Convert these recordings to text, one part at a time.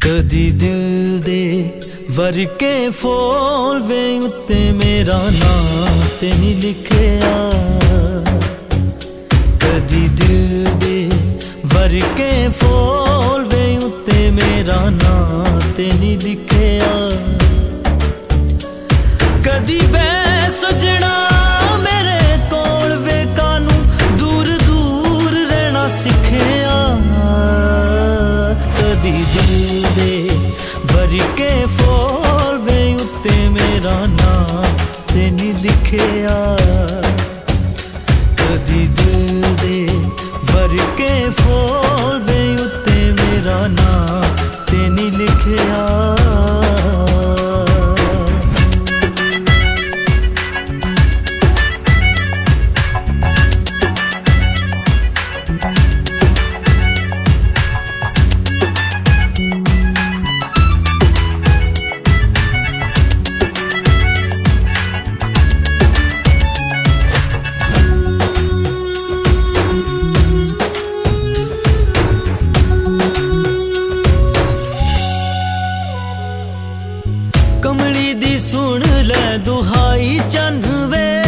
ਕਦੀ ਦਿਲ ਦੇ ਵਰਕੇ ਫੋਲ ਵੇ ਉੱਤੇ ਮੇਰਾ ਨਾਮ ਤੇ ਨਹੀਂ ਲਿਖਿਆ। ਕਦੀ ਦਿਲ ਦੇ ਵਰਕੇ ਫੋਲਵੇਂ ਉੱਤੇ ਮੇਰਾ ਨਾਮ ਤੇ ਨਹੀਂ ਲਿਖਿਆ। ਕਦੀ ਬੈ ਦਿਲ ਦੇ ਭਰ ਕੇ ਫੋਲ ਵੇ ਉੱਤੇ ਮੇਰਾ ਨਾਂ ਤੇ ਨਹੀਂ ਲਿਖਿਆ। ਕਦੀ ਦਿਲ ਦੇ ਭਰ ਕੇ ਫੋਲ ਵੇ ਉੱਤੇ ਮੇਰਾ ਨਾਂ ਤੇ ਨਹੀਂ ਲਿਖਿਆ। ਲੈ ਦੁਹਾਈ ਚੰਨ ਵੇ।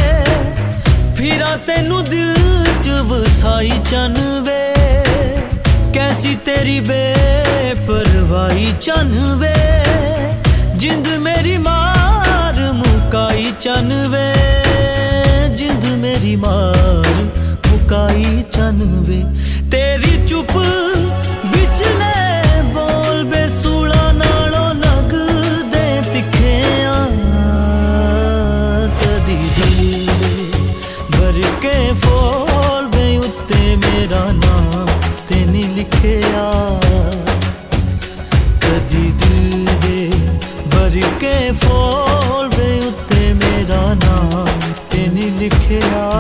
ਫਿਰਾਂ ਤੈਨੂੰ ਦਿਲ ਚ ਵਸਾਈ ਚੰਨ ਵੇ। ਕੈਸੀ ਤੇਰੀ ਬੇਪਰਵਾਹੀ ਚੰਨ ਵੇ। ਜਿੰਦ ਮੇਰੀ ਮਾਰ ਮੁਕਾਈ ਚੰਨ ਵੇ। ਜਿੰਦ ਮੇਰੀ ਮਾਰ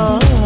ਲਿਖਿਆ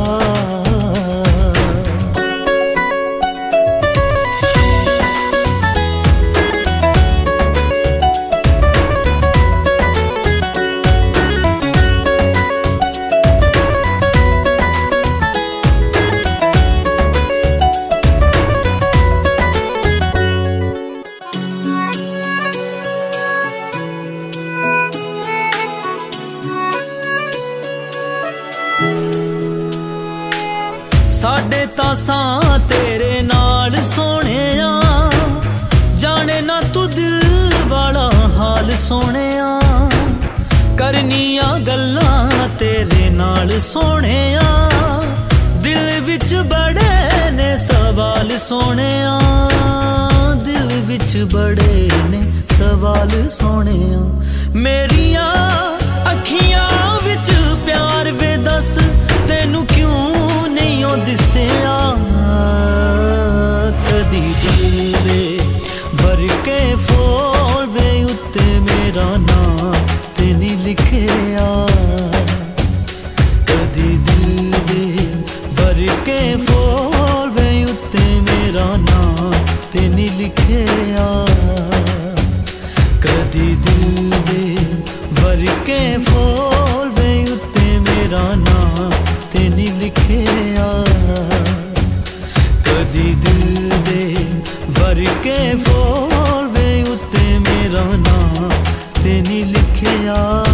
ਸਾਡੇ ਤਾਂ ਸਾਂ ਤੇਰੇ ਨਾਲ ਸੋਹਣਿਆ। ਜਾਣੇ ਨਾ ਤੂੰ ਦਿਲ ਵਾਲਾ ਹਾਲ ਸੋਹਣਿਆ। ਕਰਨੀਆਂ ਗੱਲਾਂ ਤੇਰੇ ਨਾਲ ਸੋਹਣਿਆ। ਦਿਲ ਵਿੱਚ ਬੜੇ ਨੇ ਸਵਾਲ ਸੋਹਣਿਆ। ਦਿਲ ਵਿੱਚ ਬੜੇ ਨੇ ਸਵਾਲ ਸੋਹਣਿਆ। ਮੇਰੀਆਂ ਅੱਖੀਆਂ ਤੇ ਲਿਖਿਆ। ਕਦੀ ਦਿਲ ਦੇ ਭਰ ਕੇ ਫੋਲ ਉੱਤੇ ਮੇਰਾ ਨਾਂ ਤੇ ਨਹੀਂ ਲਿਖਿਆ। ਕਦੀ ਦਿਲ ਦੇ ਭਰ ਕੇ ਉੱਤੇ ਮੇਰਾ ਨਾਂ ਤੇ ਨਹੀਂ ਲਿਖਿਆ।